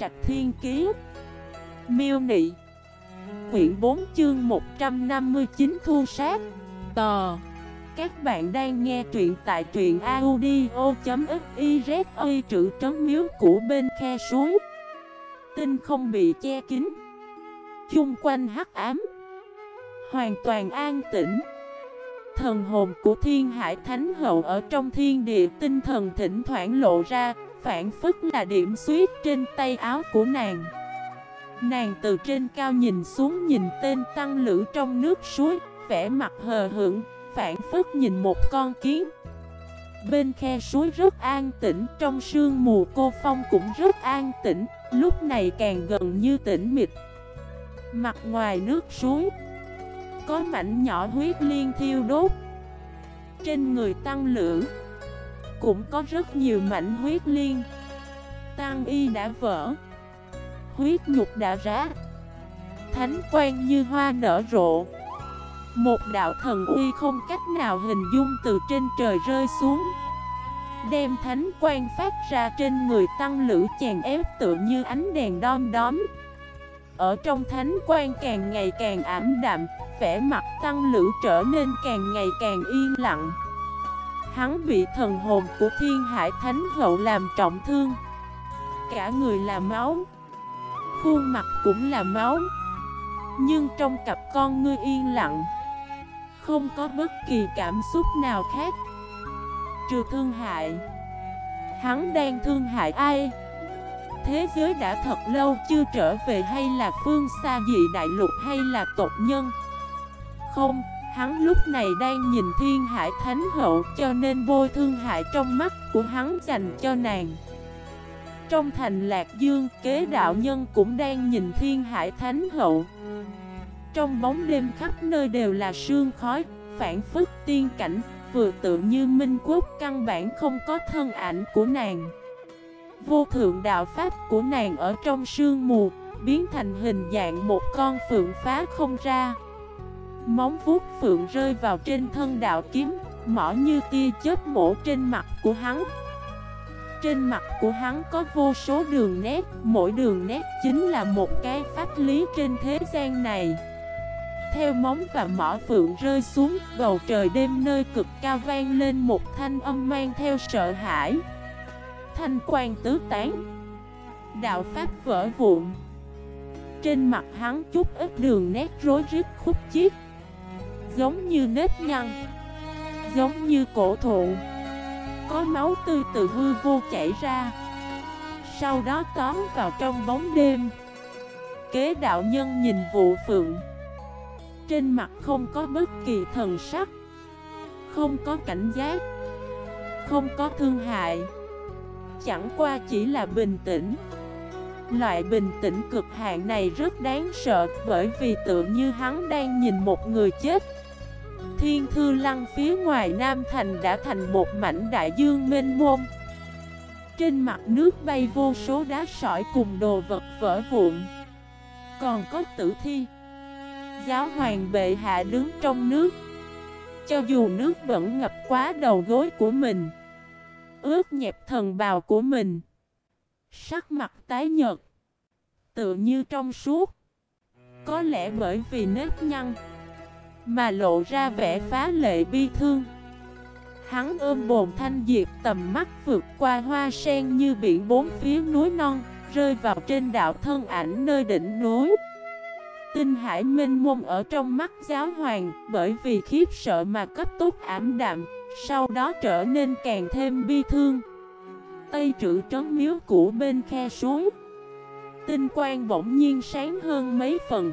Trạch Thiên Kiế Miêu Nị. Quyển 4 chương 159 Thu Sát. Tò. Các bạn đang nghe truyện tại truyện audio.xyz trữ trấn miếu của bên khe suối. Tinh không bị che kín. Chung quanh hắc ám. Hoàn toàn an tĩnh. Thần hồn của thiên hải thánh hậu ở trong thiên địa, tinh thần thỉnh thoảng lộ ra. Phản phức là điểm xuyết trên tay áo của nàng. Nàng từ trên cao nhìn xuống nhìn tên tăng lữ trong nước suối Vẻ mặt hờ hững, phản phức nhìn một con kiến. Bên khe suối rất an tĩnh, trong sương mù cô phong cũng rất an tĩnh Lúc này càng gần như tĩnh mịch. Mặt ngoài nước suối Có mảnh nhỏ huyết liên thiêu đốt. Trên người tăng lửa cũng có rất nhiều mảnh huyết liên. Tăng y đã vỡ. Huyết nhục đã rá Thánh quan như hoa nở rộ. Một đạo thần uy không cách nào hình dung từ trên trời rơi xuống. Đem thánh quan phát ra trên người tăng lữ chàng ép tựa như ánh đèn đom đóm. Ở trong thánh quan càng ngày càng ảm đạm, Vẻ mặt tăng lữ trở nên càng ngày càng yên lặng. Hắn bị thần hồn của thiên hải thánh hậu làm trọng thương. Cả người là máu. Khuôn mặt cũng là máu. Nhưng trong cặp con ngươi yên lặng Không có bất kỳ cảm xúc nào khác. Trừ thương hại. Hắn đang thương hại ai? Thế giới đã thật lâu chưa trở về hay là phương xa dị đại lục hay là tộc nhân? Không, hắn lúc này đang nhìn thiên hải thánh hậu cho nên vô thương hại trong mắt của hắn dành cho nàng. Trong thành Lạc Dương, kế đạo nhân cũng đang nhìn thiên hải thánh hậu. Trong bóng đêm khắp nơi đều là sương khói, phản phức tiên cảnh vừa tự như minh quốc căn bản không có thân ảnh của nàng. Vô thượng đạo pháp của nàng ở trong sương mù Biến thành hình dạng một con phượng phá không ra. Móng vuốt phượng rơi vào trên thân đạo kiếm, Mỏ như tia chớp mổ trên mặt của hắn. Trên mặt của hắn có vô số đường nét, Mỗi đường nét chính là một cái pháp lý trên thế gian này. Theo móng và mỏ phượng rơi xuống, Bầu trời đêm nơi cực cao vang lên một thanh âm mang theo sợ hãi. Thanh quan tứ tán, Đạo pháp vỡ vụn. Trên mặt hắn chút ít đường nét rối rít khúc chiết. Giống như nếp nhăn, Giống như cổ thụ. Có máu tươi từ hư vô chảy ra, Sau đó tóm vào trong bóng đêm. Kế đạo nhân nhìn vụ phượng. Trên mặt không có bất kỳ thần sắc, Không có cảnh giác, Không có thương hại. Chẳng qua chỉ là bình tĩnh. Loại bình tĩnh cực hạn này rất đáng sợ Bởi vì tự như hắn đang nhìn một người chết. Thiên thư lăng phía ngoài Nam Thành đã thành một mảnh đại dương mênh mông. Trên mặt nước bay vô số đá sỏi cùng đồ vật vỡ vụn. Còn có tử thi. Giáo hoàng bệ hạ đứng trong nước. Cho dù nước vẫn ngập quá đầu gối của mình, Ướt nhẹp thần bào của mình, Sắc mặt tái nhợt Tự như trong suốt. Có lẽ bởi vì nếp nhăn mà lộ ra vẻ phá lệ bi thương. Hắn ôm bồn thanh diệp tầm mắt vượt qua hoa sen như biển bốn phía núi non, Rơi vào trên đạo thân ảnh nơi đỉnh núi. Tinh hải minh mông ở trong mắt giáo hoàng, Bởi vì khiếp sợ mà cấp tốc ảm đạm, Sau đó trở nên càng thêm bi thương. Tây trữ trấn miếu cũ bên khe suối. Tinh quang bỗng nhiên sáng hơn mấy phần.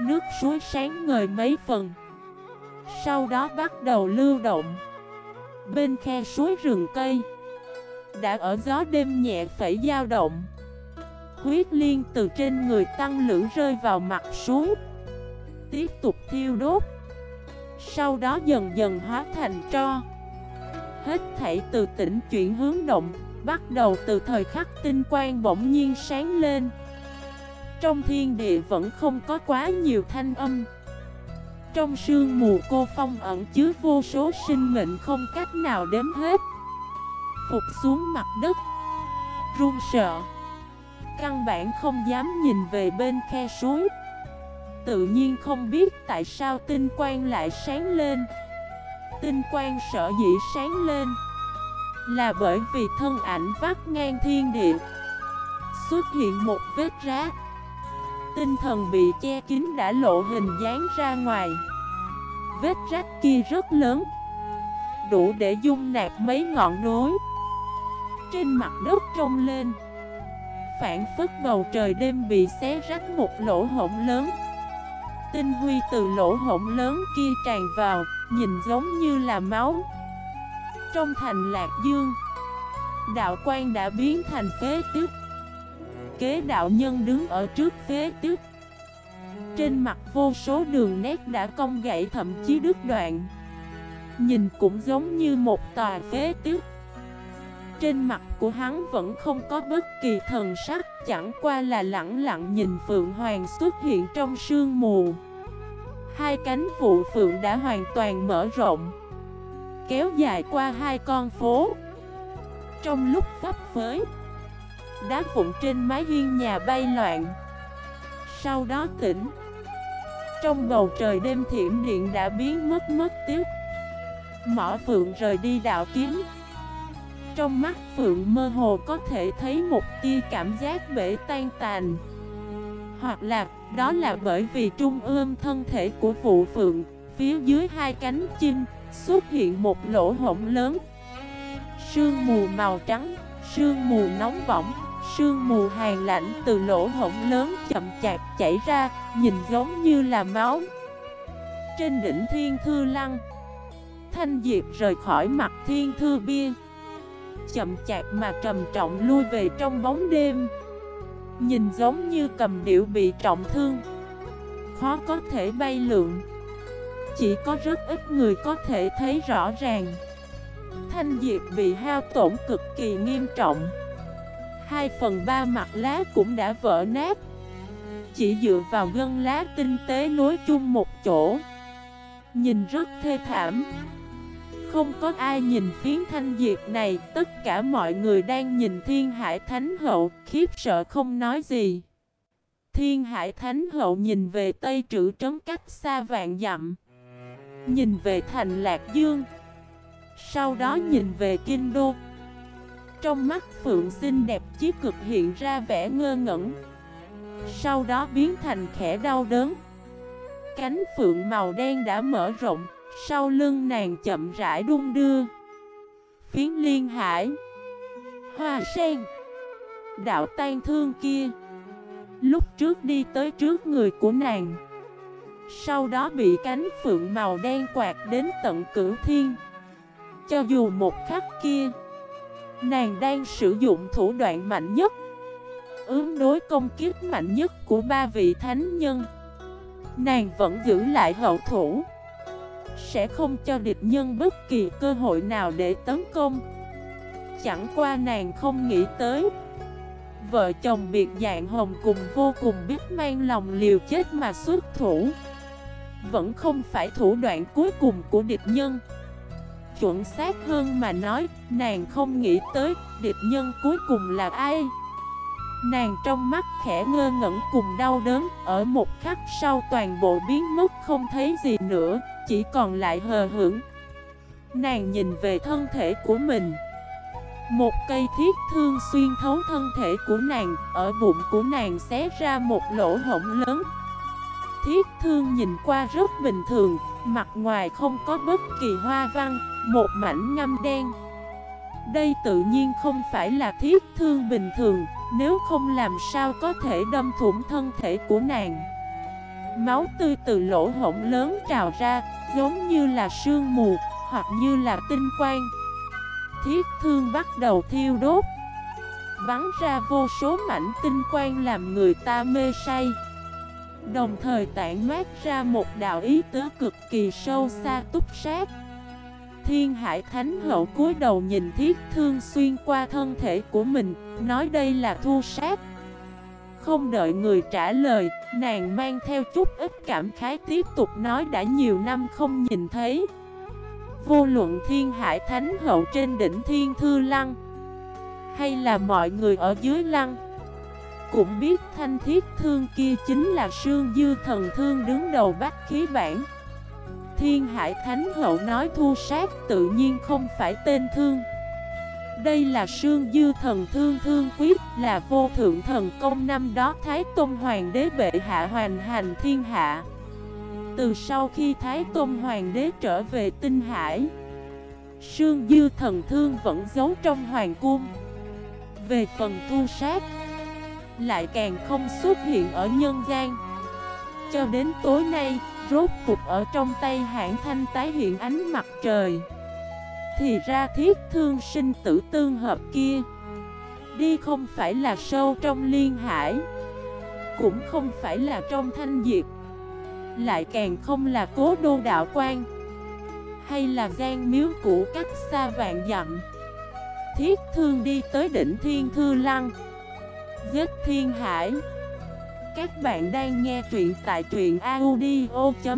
Nước suối sáng ngời mấy phần. Sau đó bắt đầu lưu động. Bên khe suối rừng cây Đã ở gió đêm nhẹ phải dao động. Huyết liên từ trên người tăng lữ rơi vào mặt suối, Tiếp tục thiêu đốt. Sau đó dần dần hóa thành tro. Hết thảy từ tỉnh chuyển hướng động Bắt đầu từ thời khắc tinh quang bỗng nhiên sáng lên. Trong thiên địa vẫn không có quá nhiều thanh âm. Trong sương mù cô phong ẩn chứa vô số sinh mệnh không cách nào đếm hết. Phục xuống mặt đất. Run sợ. Căn bản không dám nhìn về bên khe suối. Tự nhiên không biết tại sao tinh quang lại sáng lên. Tinh quang sợ dĩ sáng lên Là bởi vì thân ảnh vắt ngang thiên địa. Xuất hiện một vết rác. Tinh thần bị che kín đã lộ hình dáng ra ngoài. Vết rách kia rất lớn, Đủ để dung nạp mấy ngọn núi. Trên mặt đất trông lên Phản phức bầu trời đêm bị xé rách một lỗ hổng lớn. Tinh huy từ lỗ hổng lớn kia tràn vào, Nhìn giống như là máu. Trong thành Lạc Dương, Đạo quan đã biến thành phế tức Kế đạo nhân đứng ở trước phế tức Trên mặt vô số đường nét đã cong gãy thậm chí đứt đoạn. Nhìn cũng giống như một tòa phế tức Trên mặt của hắn vẫn không có bất kỳ thần sắc, Chẳng qua là lặng lặng nhìn Phượng Hoàng xuất hiện trong sương mù. Hai cánh vụ phượng đã hoàn toàn mở rộng, Kéo dài qua hai con phố. Trong lúc vấp phới Đá vụn trên mái hiên nhà bay loạn. Sau đó tỉnh. Trong bầu trời đêm thiểm điện đã biến mất mất tiếc Mỏ phượng rời đi đạo kiếm. Trong mắt phượng mơ hồ có thể thấy một tia cảm giác bể tan tàn Hoặc là đó là bởi vì trung ương thân thể của vụ phượng Phía dưới hai cánh chim xuất hiện một lỗ hổng lớn. Sương mù màu trắng, sương mù nóng bỏng. Sương mù hàng lạnh từ lỗ hổng lớn chậm chạp chảy ra, Nhìn giống như là máu. Trên đỉnh thiên thư lăng, Thanh Diệp rời khỏi mặt thiên thư bia. Chậm chạp mà trầm trọng lui về trong bóng đêm. Nhìn giống như cầm điệu bị trọng thương. Khó có thể bay lượn. Chỉ có rất ít người có thể thấy rõ ràng. Thanh Diệp bị hao tổn cực kỳ nghiêm trọng. Hai phần ba mặt lá cũng đã vỡ nát. Chỉ dựa vào gân lá tinh tế nối chung một chỗ. Nhìn rất thê thảm. Không có ai nhìn phiến thanh diệt này. Tất cả mọi người đang nhìn thiên hải thánh hậu. Khiếp sợ không nói gì. Thiên hải thánh hậu nhìn về Tây Trữ trấn cách xa vạn dặm. Nhìn về thành Lạc Dương. Sau đó nhìn về Kinh Đô. Trong mắt Phượng xinh đẹp, chí cực hiện ra vẻ ngơ ngẩn. Sau đó biến thành khẽ đau đớn. Cánh Phượng màu đen đã mở rộng, sau lưng nàng chậm rãi đung đưa. Phiến liên hải. Hoa sen. Đạo tan thương kia. Lúc trước đi tới trước người của nàng. Sau đó bị cánh phượng màu đen quạt đến tận cửu thiên. Cho dù một khắc kia Nàng đang sử dụng thủ đoạn mạnh nhất. Ứng đối công kiếp mạnh nhất của ba vị thánh nhân. Nàng vẫn giữ lại hậu thủ. Sẽ không cho địch nhân bất kỳ cơ hội nào để tấn công. Chẳng qua nàng không nghĩ tới. Vợ chồng biệt dạng hồng cùng vô cùng biết mang lòng liều chết mà xuất thủ. Vẫn không phải thủ đoạn cuối cùng của địch nhân. Chuẩn xác hơn mà nói, Nàng không nghĩ tới địch nhân cuối cùng là ai. Nàng trong mắt khẽ ngơ ngẩn cùng đau đớn, Ở một khắc sau toàn bộ biến mất không thấy gì nữa, Chỉ còn lại hờ hững. Nàng nhìn về thân thể của mình. Một cây thiết thương xuyên thấu thân thể của nàng, Ở bụng của nàng xé ra một lỗ hổng lớn Thiết thương nhìn qua rất bình thường, Mặt ngoài không có bất kỳ hoa văn, Một mảnh ngâm đen. Đây tự nhiên không phải là thiết thương bình thường, nếu không làm sao có thể đâm thủng thân thể của nàng. Máu tươi từ lỗ hổng lớn trào ra, Giống như là sương mù, Hoặc như là tinh quang. Thiết thương bắt đầu thiêu đốt, Bắn ra vô số mảnh tinh quang làm người ta mê say. Đồng thời tản mát ra một đạo ý tứ cực kỳ sâu xa túc sát Thiên Hải Thánh Hậu cúi đầu nhìn thiết thương xuyên qua thân thể của mình, nói đây là thu sát. Không đợi người trả lời, nàng mang theo chút ít cảm khái tiếp tục nói đã nhiều năm không nhìn thấy. Vô luận Thiên Hải Thánh Hậu trên đỉnh Thiên Thư Lăng, hay là mọi người ở dưới lăng, cũng biết thanh thiết thương kia chính là Sương Dư thần thương đứng đầu bách khí bản Thiên Hải Thánh Hậu nói thu sát tự nhiên không phải tên thương. Đây là Sương Dư thần thương thương quyết, là vô thượng thần công năm đó Thái Tôn Hoàng đế bệ hạ hoàn hành thiên hạ. Từ sau khi Thái Tôn Hoàng đế trở về tinh hải, Sương Dư thần thương vẫn giấu trong hoàng cung. Về phần thu sát lại càng không xuất hiện ở nhân gian. Cho đến tối nay, Rốt cục ở trong tay hãng thanh tái hiện ánh mặt trời. Thì ra thiết thương sinh tử tương hợp kia, Đi không phải là sâu trong liên hải, Cũng không phải là trong thanh diệt, Lại càng không là cố đô đạo quan, Hay là gian miếu cũ cách xa vạn dặm. Thiết thương đi tới đỉnh thiên thư lăng Giết thiên hải. Các bạn đang nghe truyện tại truyện audio.fif